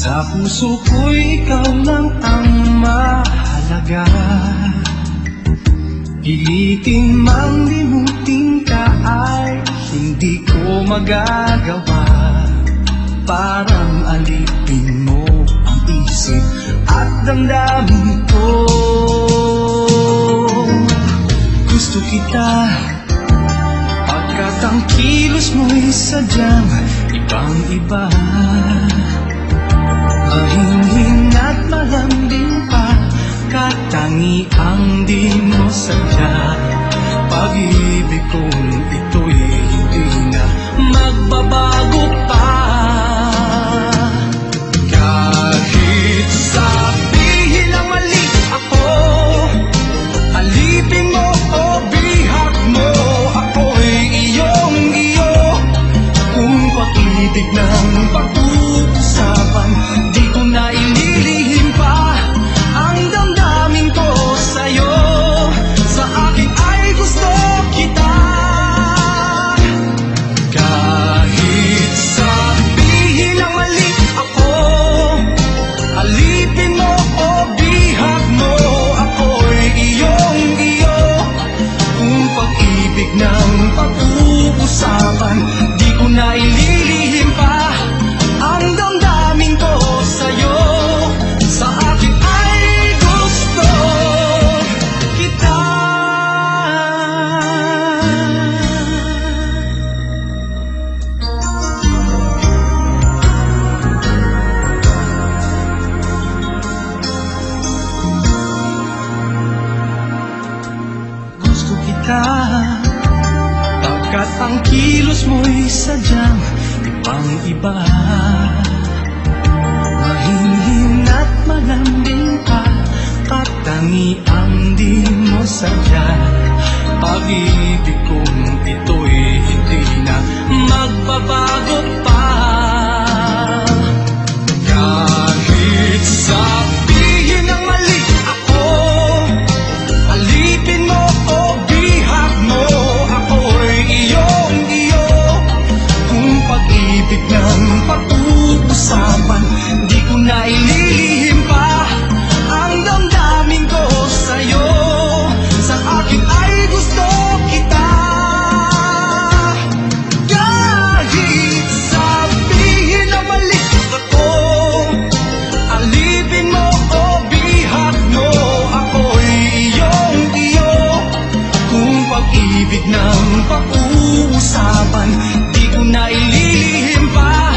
Sa puso ko'y ikaw lang ang mahalaga. Pilitin mang limutin ka ay hindi ko magagawa. Parang alipin mo ang isip at damdamin ko. Gusto kita Pagkat ang kilos mo'y sadyang ibang iba Kita Pagkat ang kilos mo'y sadyang ibang iba. Mahinhin at malambing pa Katangiang di mo sadya. Pag-ibig kong ito'y hindi na magbabago pa pag-ibig ng pag-uusapan Di ko na ililihim pa.